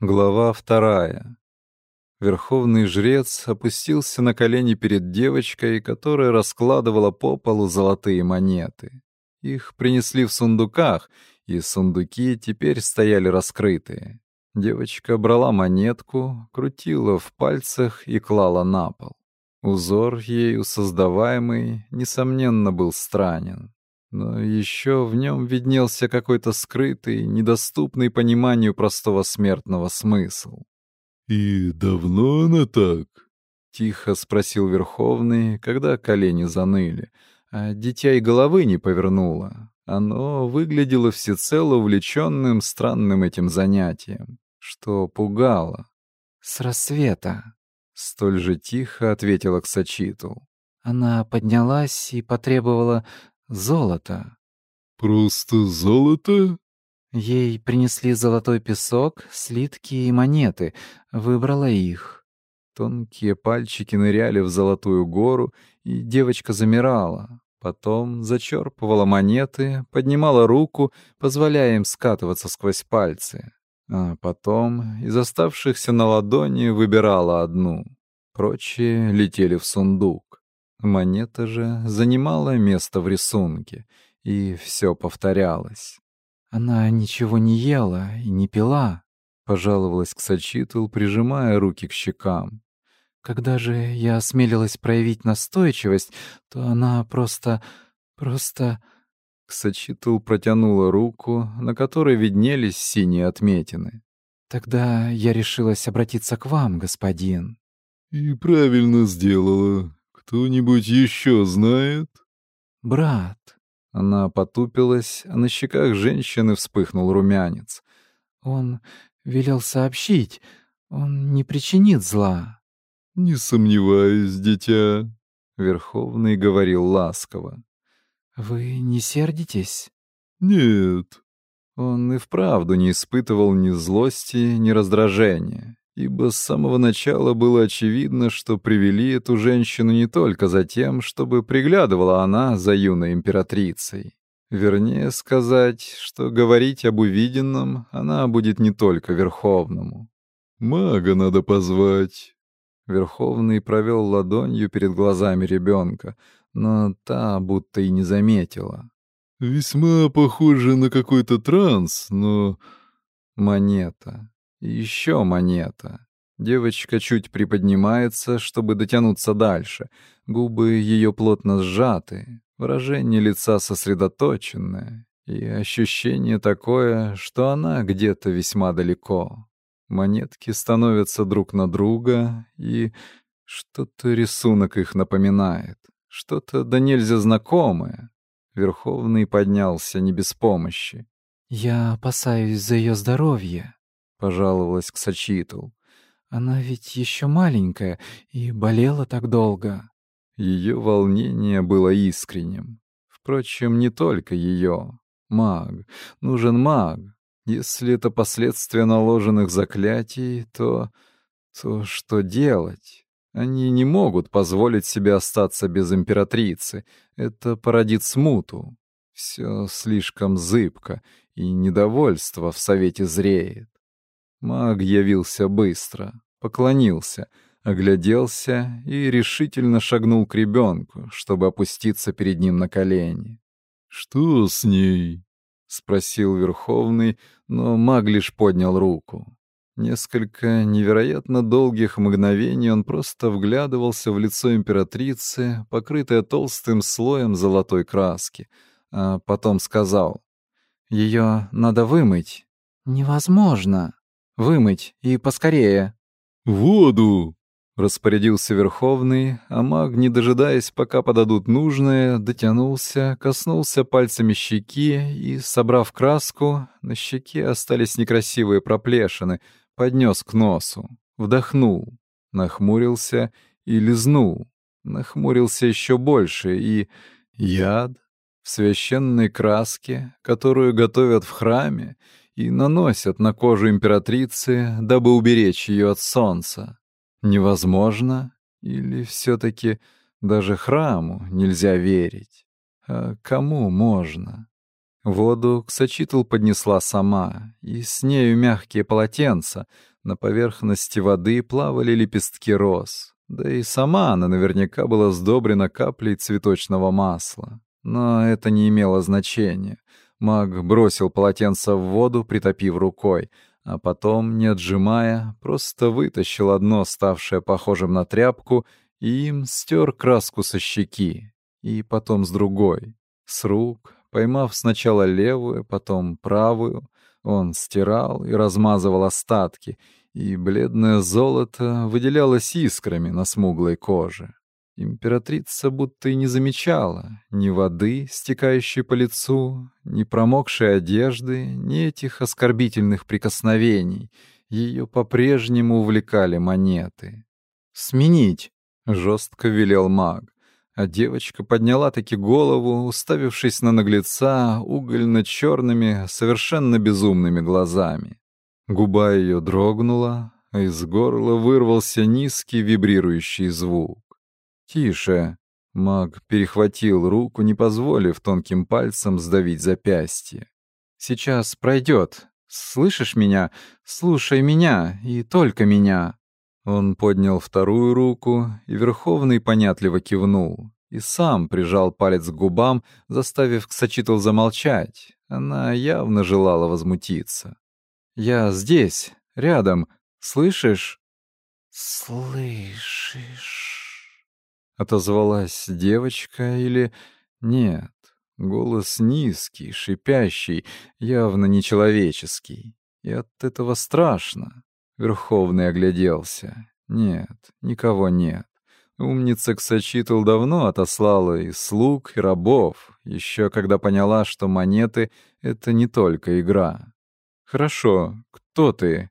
Глава вторая. Верховный жрец опустился на колени перед девочкой, которая раскладывала по полу золотые монеты. Их принесли в сундуках, и сундуки теперь стояли раскрытые. Девочка брала монетку, крутила в пальцах и клала на пол. Узор ею создаваемый, несомненно, был странен. Но еще в нем виднелся какой-то скрытый, недоступный пониманию простого смертного смысл. «И давно она так?» — тихо спросил Верховный, когда колени заныли, а дитя и головы не повернуло. Оно выглядело всецело увлеченным странным этим занятием, что пугало. «С рассвета», — столь же тихо ответила Ксачитл. Она поднялась и потребовала золото. Просто золото? Ей принесли золотой песок, слитки и монеты. Выбрала их. Тонкие пальчики ныряли в золотую гору, и девочка замирала. Потом зачерпывала монеты, поднимала руку, позволяя им скатываться сквозь пальцы. А потом из оставшихся на ладони выбирала одну. Прочие летели в сундук. Монета же занимала место в рисунке, и все повторялось. «Она ничего не ела и не пила», — пожаловалась Ксачитл, прижимая руки к щекам. «Когда же я осмелилась проявить настойчивость, то она просто... просто...» Ксачитл протянула руку, на которой виднелись синие отметины. «Тогда я решилась обратиться к вам, господин». «И правильно сделала. «Кто-нибудь еще знает?» «Брат». Она потупилась, а на щеках женщины вспыхнул румянец. «Он велел сообщить. Он не причинит зла». «Не сомневаюсь, дитя», — Верховный говорил ласково. «Вы не сердитесь?» «Нет». Он и вправду не испытывал ни злости, ни раздражения ибо с самого начала было очевидно, что привели эту женщину не только за тем, чтобы приглядывала она за юной императрицей. Вернее сказать, что говорить об увиденном она будет не только Верховному. «Мага надо позвать». Верховный провел ладонью перед глазами ребенка, но та будто и не заметила. «Весьма похоже на какой-то транс, но...» Монета. Еще монета. Девочка чуть приподнимается, чтобы дотянуться дальше. Губы ее плотно сжаты, выражение лица сосредоточенное, и ощущение такое, что она где-то весьма далеко. Монетки становятся друг на друга, и что-то рисунок их напоминает, что-то да нельзя знакомое. Верховный поднялся не без помощи. «Я опасаюсь за ее здоровье», — пожаловалась Ксачитл. «Она ведь еще маленькая и болела так долго». Ее волнение было искренним. Впрочем, не только ее. Маг. Нужен маг. Если это последствия наложенных заклятий, то... то что делать? Они не могут позволить себе остаться без императрицы. Это породит смуту. Все слишком зыбко, и недовольство в совете зреет. Маг явился быстро, поклонился, огляделся и решительно шагнул к ребенку, чтобы опуститься перед ним на колени. «Что с ней?» — спросил Верховный, но маг лишь поднял руку. Несколько невероятно долгих мгновений он просто вглядывался в лицо императрицы, покрытое толстым слоем золотой краски, а потом сказал, «Ее надо вымыть». «Невозможно», Вымыть и поскорее. Воду! Распорядился Верховный, а маг, не дожидаясь, пока подадут нужное, дотянулся, коснулся пальцами щеки и, собрав краску, на щеке остались некрасивые проплешины, поднес к носу, вдохнул, нахмурился и лизнул, нахмурился еще больше и... Яд в священной краске, которую готовят в храме, и наносят на кожу императрицы, дабы уберечь ее от солнца. Невозможно? Или все-таки даже храму нельзя верить? А кому можно? Воду Ксачитл поднесла сама, и с нею мягкие полотенца. На поверхности воды плавали лепестки роз. Да и сама она наверняка была сдобрена каплей цветочного масла. Но это не имело значения. Маг бросил полотенце в воду, притопив рукой, а потом, не отжимая, просто вытащил одно, ставшее похожим на тряпку, и им стер краску со щеки, и потом с другой, с рук, поймав сначала левую, потом правую, он стирал и размазывал остатки, и бледное золото выделялось искрами на смуглой коже. Императрица будто и не замечала ни воды, стекающей по лицу, ни промокшей одежды, ни этих оскорбительных прикосновений. Ее по-прежнему увлекали монеты. «Сменить!» — жестко велел маг. А девочка подняла таки голову, уставившись на наглеца угольно-черными, совершенно безумными глазами. Губа ее дрогнула, а из горла вырвался низкий вибрирующий звук. «Тише!» — маг перехватил руку, не позволив тонким пальцем сдавить запястье. «Сейчас пройдет. Слышишь меня? Слушай меня, и только меня!» Он поднял вторую руку, и Верховный понятливо кивнул, и сам прижал палец к губам, заставив Ксачитл замолчать. Она явно желала возмутиться. «Я здесь, рядом. Слышишь?» «Слышишь?» Отозвалась девочка или... Нет, голос низкий, шипящий, явно нечеловеческий. И от этого страшно. Верховный огляделся. Нет, никого нет. Умница Ксачитл давно отослала и слуг, и рабов, еще когда поняла, что монеты — это не только игра. «Хорошо, кто ты?»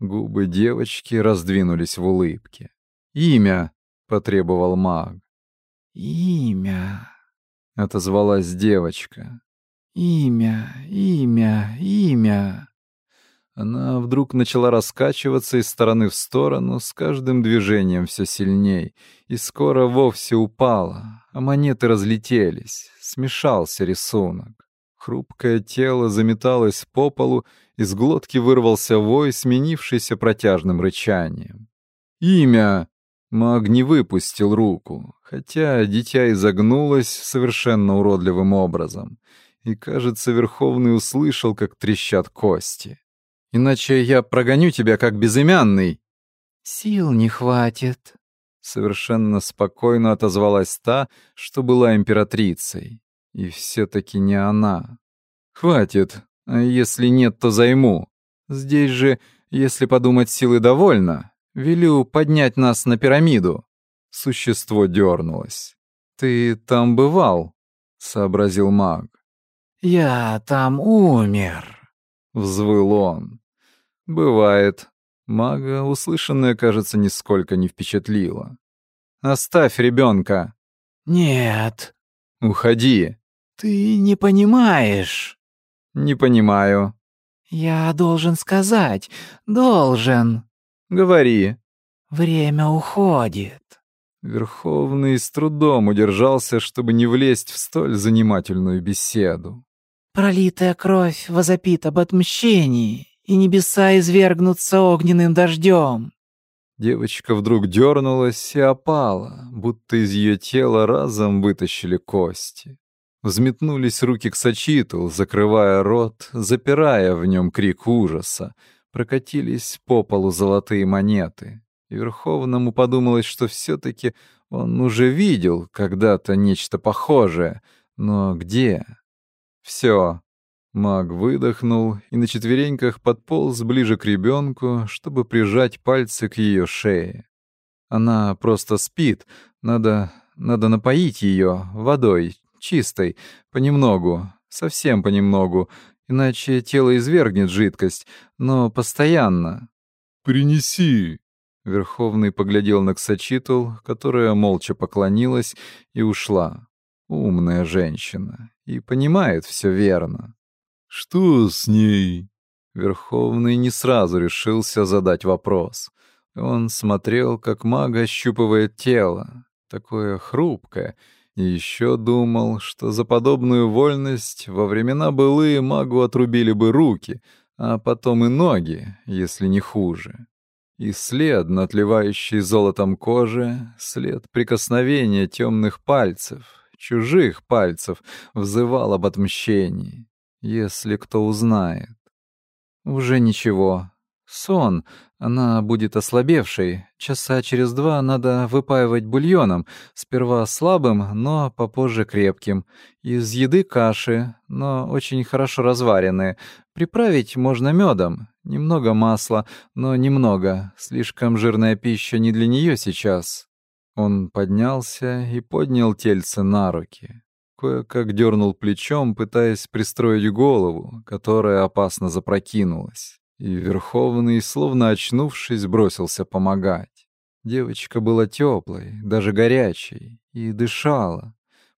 Губы девочки раздвинулись в улыбке. «Имя!» — потребовал маг. «Имя!» — отозвалась девочка. «Имя, имя, имя!» Она вдруг начала раскачиваться из стороны в сторону, с каждым движением все сильней, и скоро вовсе упала, а монеты разлетелись, смешался рисунок. Хрупкое тело заметалось по полу, из глотки вырвался вой, сменившийся протяжным рычанием. «Имя!» Маг не выпустил руку, хотя дитя изогнулось совершенно уродливым образом, и, кажется, Верховный услышал, как трещат кости. Иначе я прогоню тебя как безымянный». «Сил не хватит», — совершенно спокойно отозвалась та, что была императрицей. И все-таки не она. «Хватит. А если нет, то займу. Здесь же, если подумать, силы довольно. Велю поднять нас на пирамиду». Существо дернулось. «Ты там бывал?» — сообразил маг. «Я там умер», — взвыл он. «Бывает». Мага услышанное, кажется, нисколько не впечатлило. «Оставь ребенка». «Нет». «Уходи». «Ты не понимаешь». «Не понимаю». «Я должен сказать. Должен». «Говори». «Время уходит». Верховный с трудом удержался, чтобы не влезть в столь занимательную беседу. Пролитая кровь возопит об отмщении, и небеса извергнутся огненным дождем. Девочка вдруг дернулась и опала, будто из ее тела разом вытащили кости. Взметнулись руки к Сачиту, закрывая рот, запирая в нем крик ужаса. Прокатились по полу золотые монеты. И Верховному подумалось, что все-таки он уже видел когда-то нечто похожее. Но где? Все. Маг выдохнул и на четвереньках подполз ближе к ребенку, чтобы прижать пальцы к ее шее. Она просто спит. Надо, надо напоить ее водой, чистой, понемногу, совсем понемногу, иначе тело извергнет жидкость, но постоянно. «Принеси!» Верховный поглядел на Ксачитл, которая молча поклонилась и ушла. Умная женщина и понимает все верно. Что с ней? Верховный не сразу решился задать вопрос. Он смотрел, как маг ощупывает тело, такое хрупкое, И еще думал, что за подобную вольность во времена былые магу отрубили бы руки, а потом и ноги, если не хуже. И след на отливающей золотом коже, след прикосновения темных пальцев, чужих пальцев, взывал об отмщении, если кто узнает. Уже ничего, Сон. Она будет ослабевшей. Часа через два надо выпаивать бульоном. Сперва слабым, но попозже крепким. Из еды каши, но очень хорошо разваренные. Приправить можно медом. Немного масла, но немного. Слишком жирная пища не для нее сейчас. Он поднялся и поднял тельце на руки. Кое-как дернул плечом, пытаясь пристроить голову, которая опасно запрокинулась. И Верховный, словно очнувшись, бросился помогать. Девочка была теплой, даже горячей, и дышала.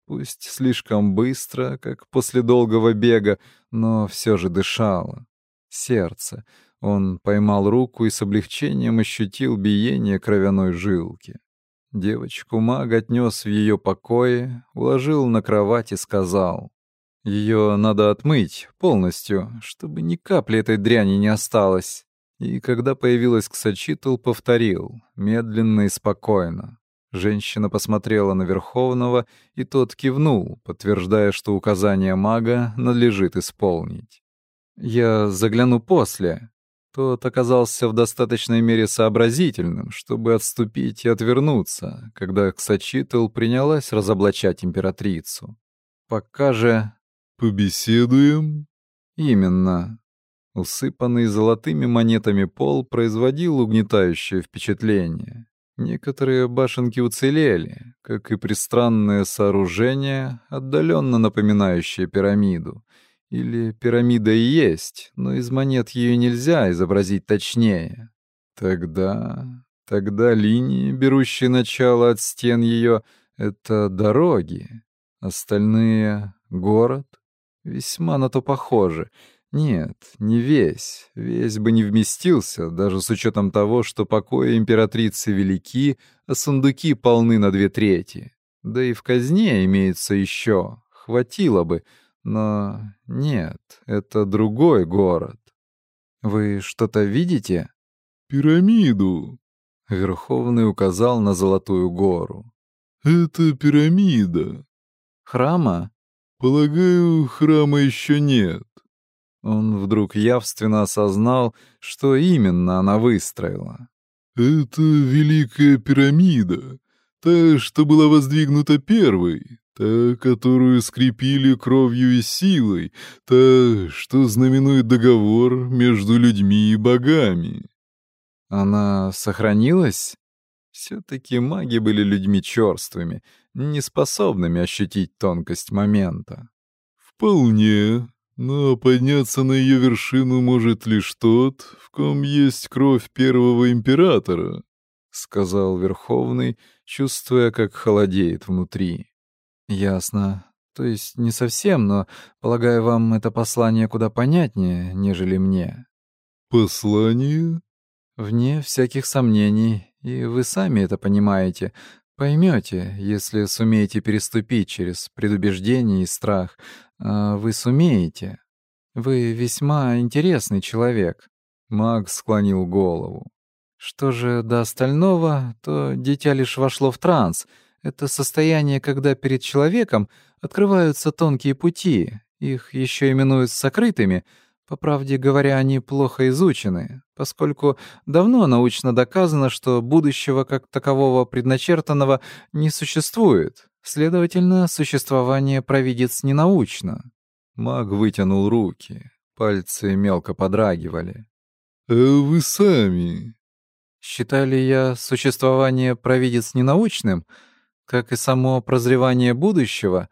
Пусть слишком быстро, как после долгого бега, но все же дышала. Сердце. Он поймал руку и с облегчением ощутил биение кровяной жилки. Девочку маг отнес в ее покое, уложил на кровать и сказал. Ее надо отмыть полностью, чтобы ни капли этой дряни не осталось. И когда появилась Ксачитл, повторил, медленно и спокойно. Женщина посмотрела на Верховного, и тот кивнул, подтверждая, что указание мага надлежит исполнить. «Я загляну после». Тот оказался в достаточной мере сообразительным, чтобы отступить и отвернуться, когда Ксачитл принялась разоблачать императрицу. Пока же «Побеседуем?» «Именно». Усыпанный золотыми монетами пол производил угнетающее впечатление. Некоторые башенки уцелели, как и пристранное сооружение, отдаленно напоминающее пирамиду. Или пирамида и есть, но из монет ее нельзя изобразить точнее. Тогда... Тогда линии, берущие начало от стен ее, — это дороги. Остальные — город, Весьма на то похоже. Нет, не весь. Весь бы не вместился, даже с учетом того, что покои императрицы велики, а сундуки полны на две трети. Да и в казне имеется еще. Хватило бы. Но нет, это другой город. Вы что-то видите? Пирамиду. Верховный указал на Золотую гору. Это пирамида. Храма? Полагаю, храма еще нет. Он вдруг явственно осознал, что именно она выстроила. Это Великая пирамида, та, что была воздвигнута первой, та, которую скрепили кровью и силой, та, что знаменует договор между людьми и богами. Она сохранилась? Все-таки маги были людьми черствыми, неспособными ощутить тонкость момента. «Вполне, но подняться на ее вершину может лишь тот, в ком есть кровь первого императора», — сказал Верховный, чувствуя, как холодеет внутри. «Ясно. То есть не совсем, но, полагаю, вам это послание куда понятнее, нежели мне». «Послание?» «Вне всяких сомнений, и вы сами это понимаете. Поймете, если сумеете переступить через предубеждение и страх. А вы сумеете. Вы весьма интересный человек. Маг склонил голову. Что же до остального, то дитя лишь вошло в транс. Это состояние, когда перед человеком открываются тонкие пути. Их еще именуют сокрытыми — по правде говоря, они плохо изучены, поскольку давно научно доказано, что будущего как такового предначертанного не существует. Следовательно, существование провидец ненаучно. Маг вытянул руки, пальцы мелко подрагивали. «А вы сами?» «Считали я существование провидец ненаучным, как и само прозревание будущего?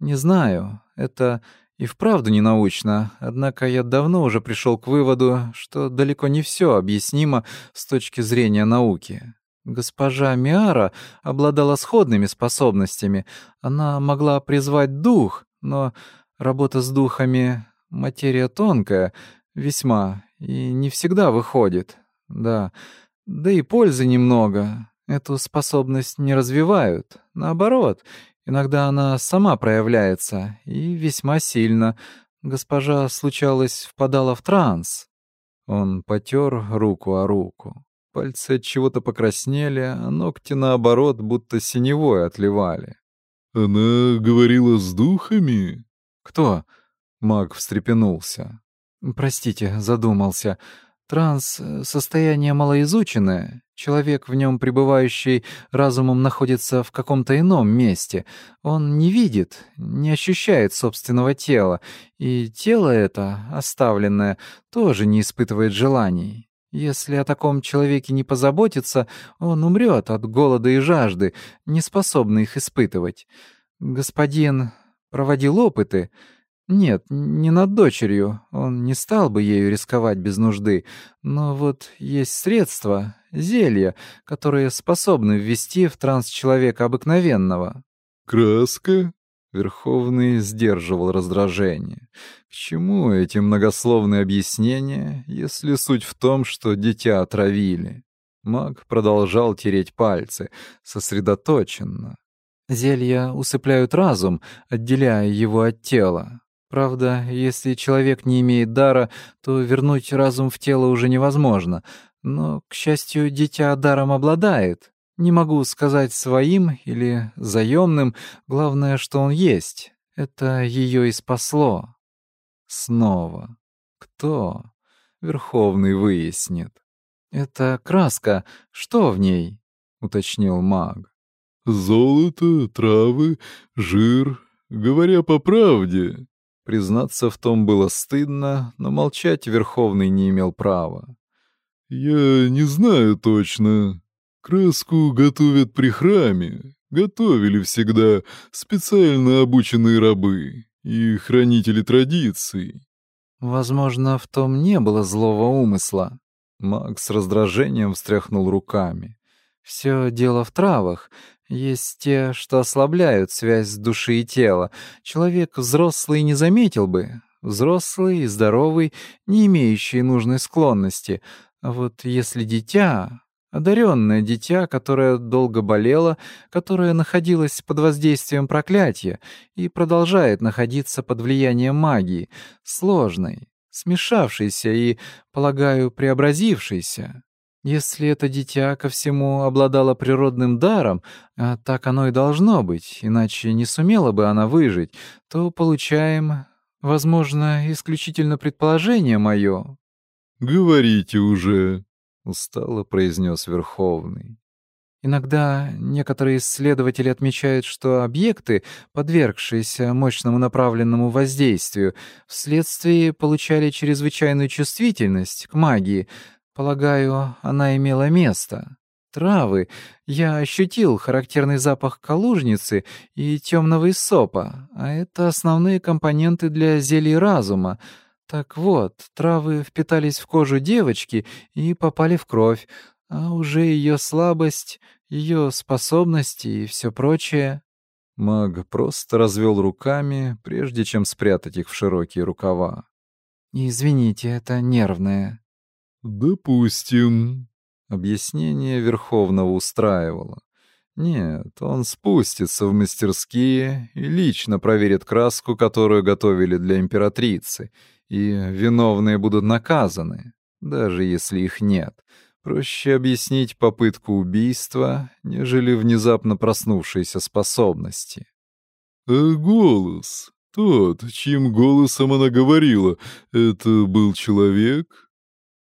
Не знаю, это и вправду не научно, однако я давно уже пришел к выводу, что далеко не все объяснимо с точки зрения науки. Госпожа Миара обладала сходными способностями. Она могла призвать дух, но работа с духами — материя тонкая, весьма, и не всегда выходит. Да, да и пользы немного. Эту способность не развивают. Наоборот, Иногда она сама проявляется, и весьма сильно. Госпожа, случалось, впадала в транс. Он потер руку о руку. Пальцы от чего-то покраснели, а ногти, наоборот, будто синевой отливали. «Она говорила с духами?» «Кто?» Маг встрепенулся. «Простите, задумался. Транс — состояние малоизученное. Человек, в нем пребывающий разумом, находится в каком-то ином месте. Он не видит, не ощущает собственного тела. И тело это, оставленное, тоже не испытывает желаний. Если о таком человеке не позаботиться, он умрет от голода и жажды, не способный их испытывать. Господин проводил опыты — нет, не над дочерью. Он не стал бы ею рисковать без нужды. Но вот есть средства, зелья, которые способны ввести в транс человека обыкновенного. Краска? Верховный сдерживал раздражение. К чему эти многословные объяснения, если суть в том, что дитя отравили? Маг продолжал тереть пальцы, сосредоточенно. Зелья усыпляют разум, отделяя его от тела. Правда, если человек не имеет дара, то вернуть разум в тело уже невозможно. Но, к счастью, дитя даром обладает. Не могу сказать своим или заемным, главное, что он есть. Это ее и спасло. Снова. Кто? Верховный выяснит. Это краска. Что в ней? уточнил маг. Золото, травы, жир. Говоря по правде, Признаться в том было стыдно, но молчать Верховный не имел права. «Я не знаю точно. Краску готовят при храме. Готовили всегда специально обученные рабы и хранители традиций». «Возможно, в том не было злого умысла». Макс с раздражением встряхнул руками. «Все дело в травах. Есть те, что ослабляют связь души и тела. Человек взрослый не заметил бы. Взрослый и здоровый, не имеющий нужной склонности. А вот если дитя, одаренное дитя, которое долго болело, которое находилось под воздействием проклятия и продолжает находиться под влиянием магии, сложной, смешавшейся и, полагаю, преобразившейся, если это дитя ко всему обладало природным даром, а так оно и должно быть, иначе не сумела бы она выжить, то получаем, возможно, исключительно предположение мое. «Говорите уже», — устало произнес Верховный. Иногда некоторые исследователи отмечают, что объекты, подвергшиеся мощному направленному воздействию, вследствие получали чрезвычайную чувствительность к магии, Полагаю, она имела место. Травы. Я ощутил характерный запах калужницы и темного иссопа, а это основные компоненты для зелий разума. Так вот, травы впитались в кожу девочки и попали в кровь, а уже ее слабость, ее способности и все прочее. Маг просто развел руками, прежде чем спрятать их в широкие рукава. «Извините, это нервное». «Допустим». Объяснение Верховного устраивало. Нет, он спустится в мастерские и лично проверит краску, которую готовили для императрицы, и виновные будут наказаны, даже если их нет. Проще объяснить попытку убийства, нежели внезапно проснувшиеся способности. «А голос? Тот, чьим голосом она говорила, это был человек?»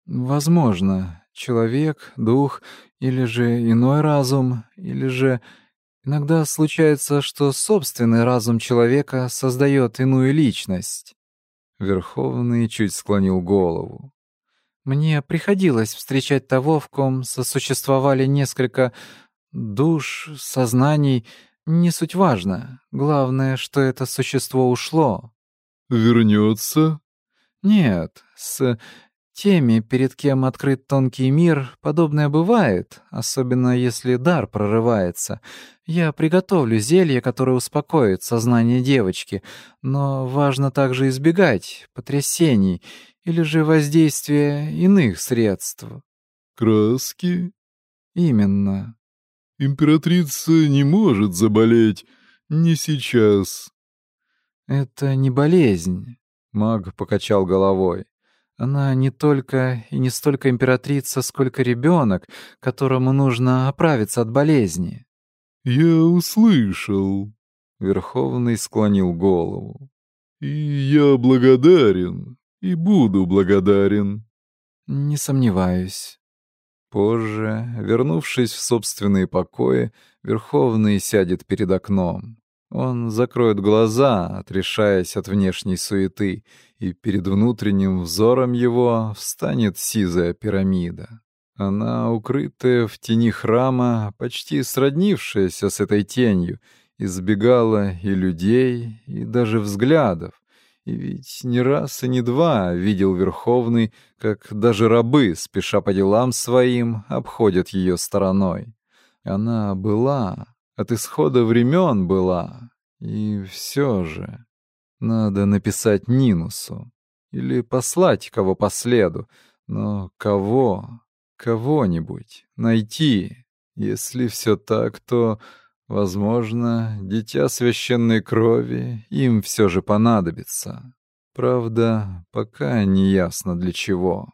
Возможно, человек, дух или же иной разум, или же иногда случается, что собственный разум человека создает иную личность. Верховный чуть склонил голову. Мне приходилось встречать того, в ком сосуществовали несколько душ, сознаний, не суть важно. Главное, что это существо ушло. Вернется? Нет, с Теми, перед кем открыт тонкий мир, подобное бывает, особенно если дар прорывается. Я приготовлю зелье, которое успокоит сознание девочки, но важно также избегать потрясений или же воздействия иных средств. Краски? Именно. Императрица не может заболеть. Не сейчас. Это не болезнь. Маг покачал головой. Она не только и не столько императрица, сколько ребенок, которому нужно оправиться от болезни. Я услышал. Верховный склонил голову. И я благодарен, и буду благодарен. Не сомневаюсь. Позже, вернувшись в собственные покои, Верховный сядет перед окном. Он закроет глаза, отрешаясь от внешней суеты, и перед внутренним взором его встанет сизая пирамида. Она, укрытая в тени храма, почти сроднившаяся с этой тенью, избегала и людей, и даже взглядов. И ведь не раз и не два видел Верховный, как даже рабы, спеша по делам своим, обходят ее стороной. Она была, от исхода времен была. И все же надо написать Нинусу или послать кого по следу, но кого, кого-нибудь найти. Если все так, то, возможно, дитя священной крови им все же понадобится. Правда, пока не ясно для чего.